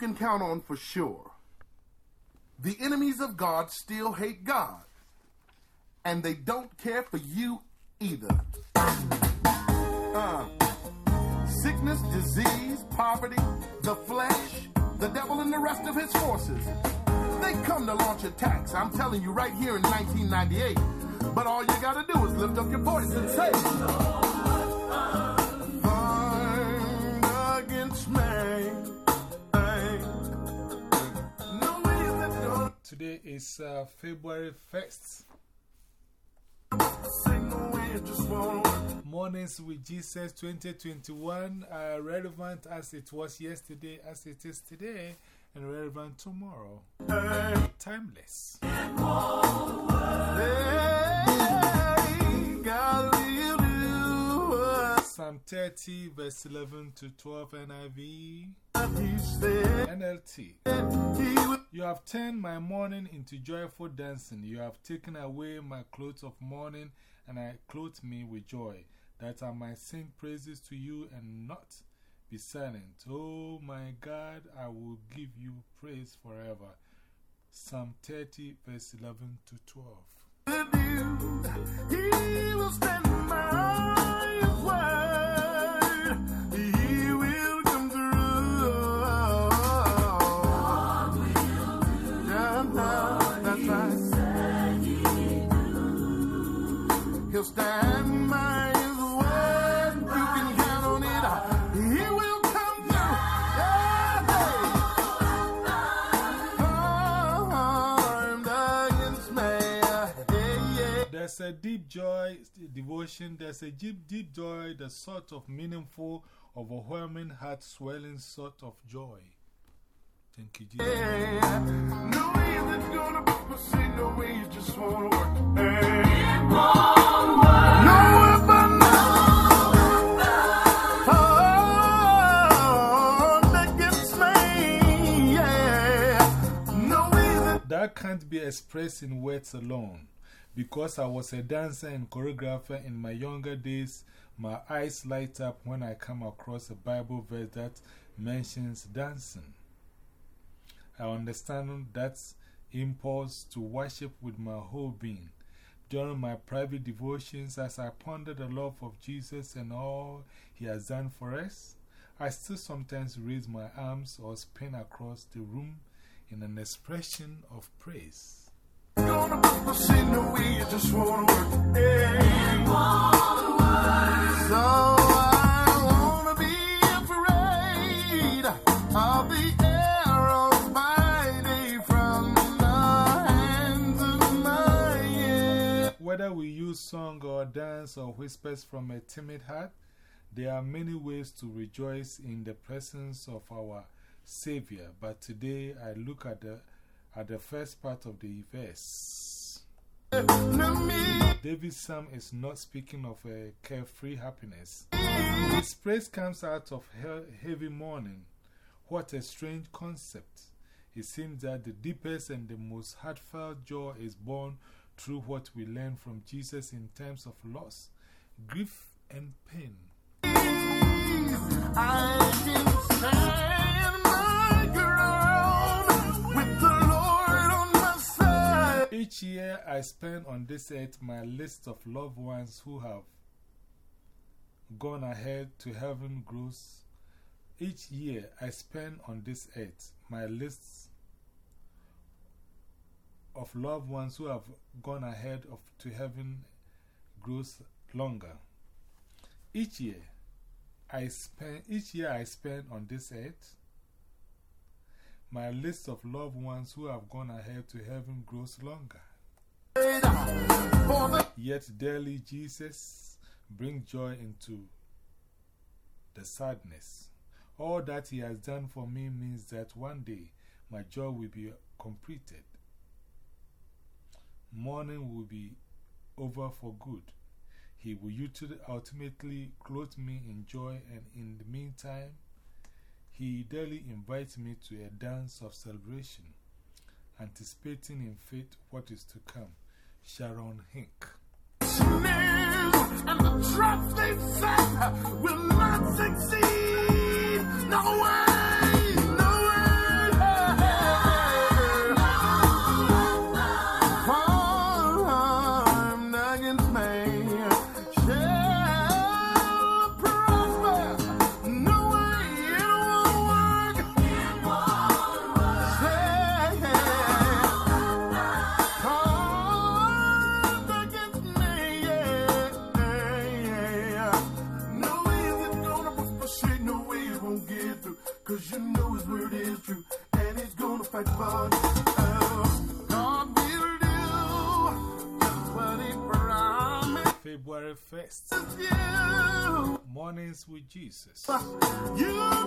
can count on for sure. The enemies of God still hate God, and they don't care for you either. Uh, sickness, disease, poverty, the flesh, the devil, and the rest of his forces. They come to launch attacks, I'm telling you, right here in 1998. But all you gotta do is lift up your voice and say, Today is uh, February 1st. say no way, it just won't work. Mornings with Jesus 2021 are relevant as it was yesterday, as it is today, and relevant tomorrow. Timeless. Psalm 30, verse 11 to 12 NIV, NLT. You have turned my mourning into joyful dancing. You have taken away my clothes of mourning, and I clothe me with joy, that I might sing praises to you and not be silent. Oh my God, I will give you praise forever. Psalm 30, verse 11 to 12. He'll stand by His word. You can count on it. He will come through. Yeah, armed against me. Yeah, yeah. There's a deep joy devotion, there's a deep, deep joy, the sort of meaningful, overwhelming, heart swelling sort of joy. Thank you, Jesus. No way is it gonna proceed, no way it just won't work. Hey. Can't be expressed in words alone. Because I was a dancer and choreographer in my younger days, my eyes light up when I come across a Bible verse that mentions dancing. I understand that impulse to worship with my whole being. During my private devotions, as I ponder the love of Jesus and all He has done for us, I still sometimes raise my arms or spin across the room in an expression of praise. gonna proceed, no way it just won't work. Hey. So I wanna be afraid of the arrows by day from the hands of my enemy. Whether we use song or dance or whispers from a timid heart, there are many ways to rejoice in the presence of our Savior. But today I look at the, at the first part of the verse. David's psalm is not speaking of a carefree happiness. His praise comes out of he heavy mourning. What a strange concept. It seems that the deepest and the most heartfelt joy is born through what we learn from Jesus in times of loss, grief, and pain. Each year I spend on this earth my list of loved ones who have gone ahead to heaven grows. Each year I spend on this earth my list of loved ones who have gone ahead of, to heaven grows longer. Each year I spend, each year I spend on this earth, my list of loved ones who have gone ahead to heaven grows longer. Yet daily Jesus bring joy into the sadness. All that he has done for me means that one day my joy will be completed. Mourning will be over for good. He will ultimately clothe me in joy, and in the meantime, he daily invites me to a dance of celebration, anticipating in faith what is to come. Sharon Hinck. and the they set will not succeed. No way. February 1st, you. Mornings with Jesus. You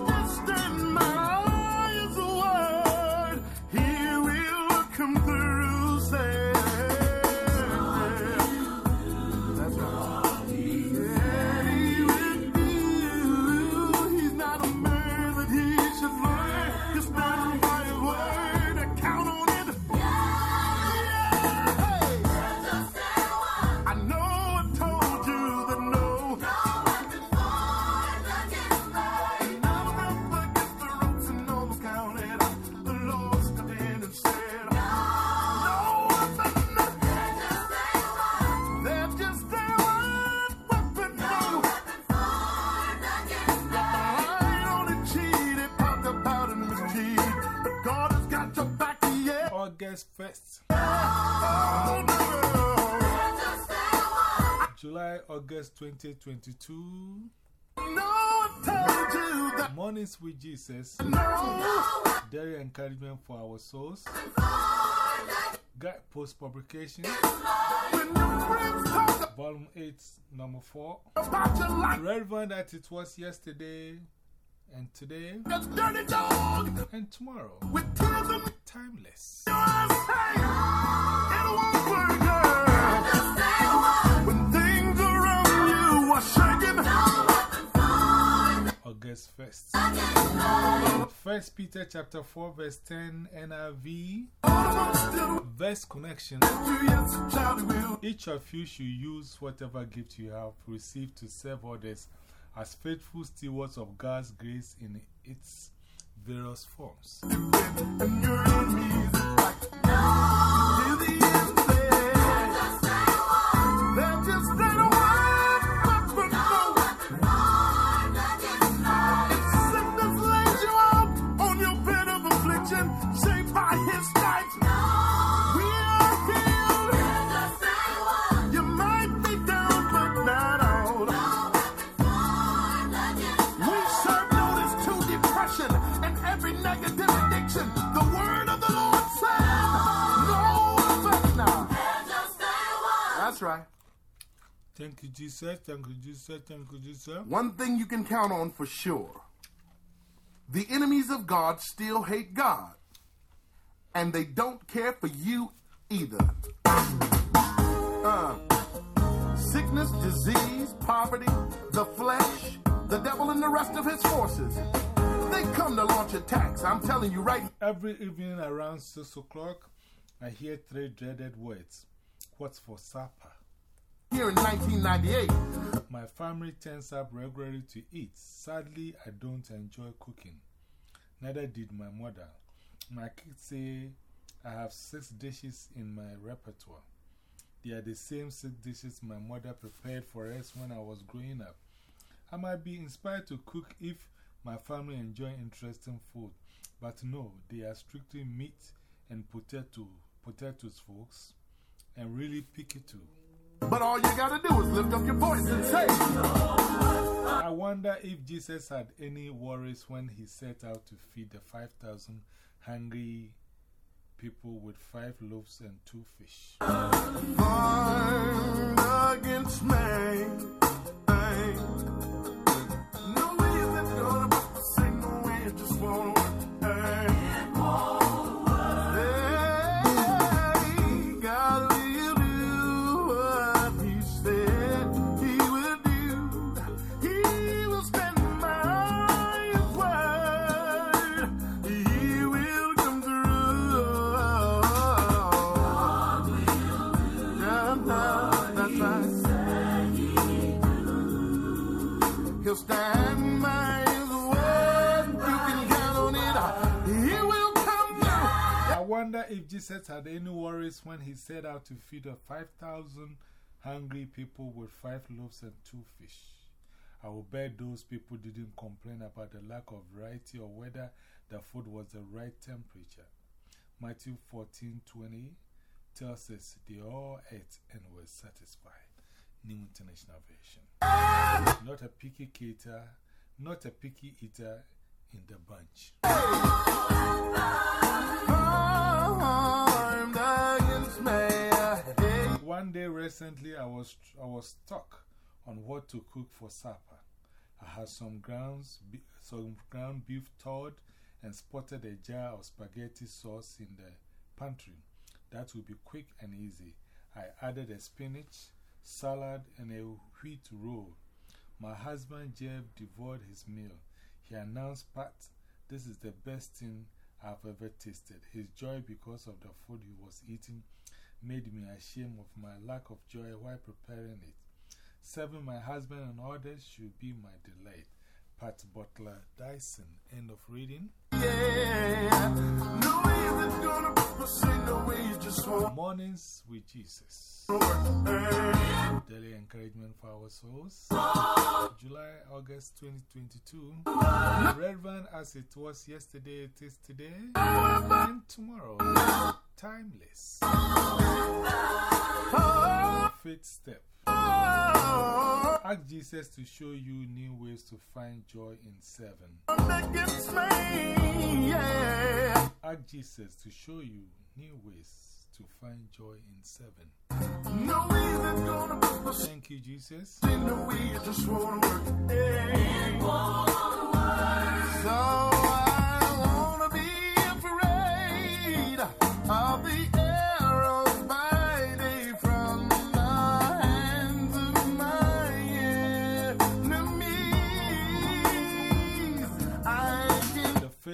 1st, Oh. July, August 2022. No, I told you that. Mornings with Jesus. No. Daily encouragement for our souls. Guide post publication. When your friends talk Volume 8, number 4. about your life, Relevant that it was yesterday and today that's dirty dog and tomorrow. with tears in Timeless. 1st. First Peter chapter 4, verse 10 NIV. Verse connection. you, yes, Charlie will. Each of you should use whatever gift you have received to serve others as faithful stewards of God's grace in its various forms. Jesus. Thank you, Jesus. Thank you, Jesus. One thing you can count on for sure the enemies of God still hate God, and they don't care for you either. Uh, sickness, disease, poverty, the flesh, the devil, and the rest of his forces. They come to launch attacks. I'm telling you right Every evening around 6 o'clock, I hear three dreaded words. What's for supper? Here in 1998. My family turns up regularly to eat. Sadly, I don't enjoy cooking. Neither did my mother. My kids say I have six dishes in my repertoire. They are the same six dishes my mother prepared for us when I was growing up. I might be inspired to cook if my family enjoy interesting food, but no, they are strictly meat and potato, potatoes, folks, and really picky too. But all you gotta do is lift up your voice and say, I wonder if Jesus had any worries when he set out to feed the 5,000 hungry people with five loaves and two fish. Against me. Wonder if Jesus had any worries when he set out to feed the 5,000 hungry people with five loaves and two fish. I will bet those people didn't complain about the lack of variety or whether the food was the right temperature. Matthew 14:20 tells us they all ate and were satisfied. New International Version. Not a picky cater, not a picky eater in the bunch. One day recently, I was, I was stuck on what to cook for supper. I had some, grounds, some ground beef thawed and spotted a jar of spaghetti sauce in the pantry. That would be quick and easy. I added a spinach, salad, and a wheat roll. My husband Jeff devoured his meal. He announced, Pat, this is the best thing I've ever tasted. His joy because of the food he was eating made me ashamed of my lack of joy while preparing it. Serving my husband and others should be my delight. Pat Butler Dyson. End of reading. Mornings with Jesus. Daily encouragement for our souls. July, August 2022. Relevant as it was yesterday, it is today, and tomorrow. Timeless. Fifth step. Ask Jesus to show you new ways to find joy in seven. Ask Jesus to show you new ways to find joy in seven. Thank you, Jesus. So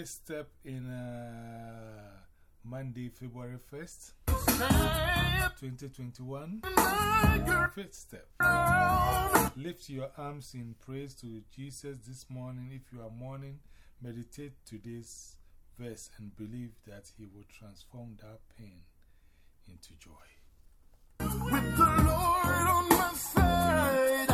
first step in uh, Monday, February 1st, 2021. Fifth step. Lift your arms in praise to Jesus this morning. If you are mourning, meditate today's verse and believe that He will transform that pain into joy. With the Lord on my side,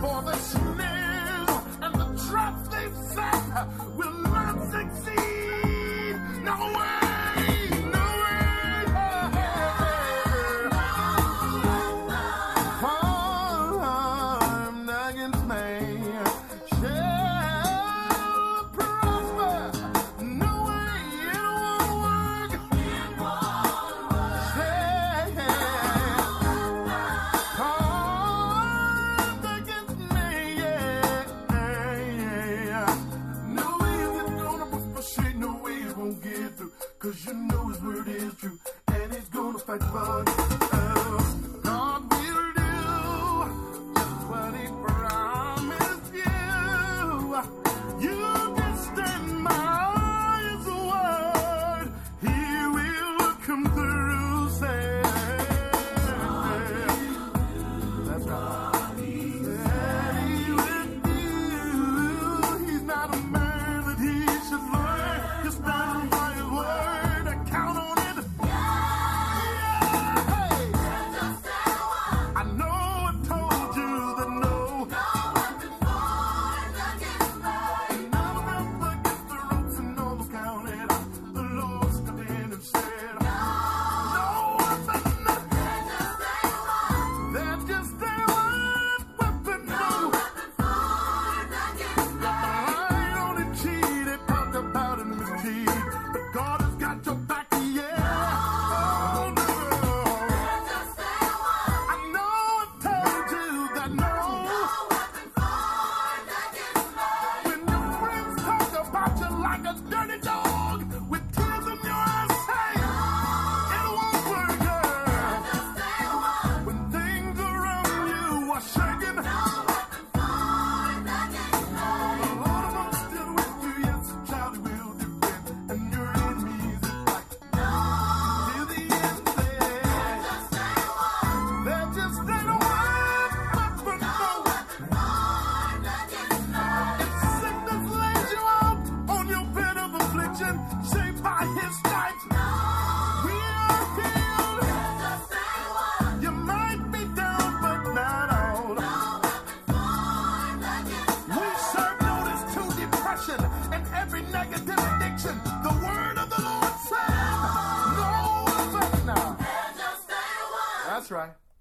for the snares and the traps they've set will succeed.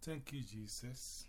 Thank you, Jesus.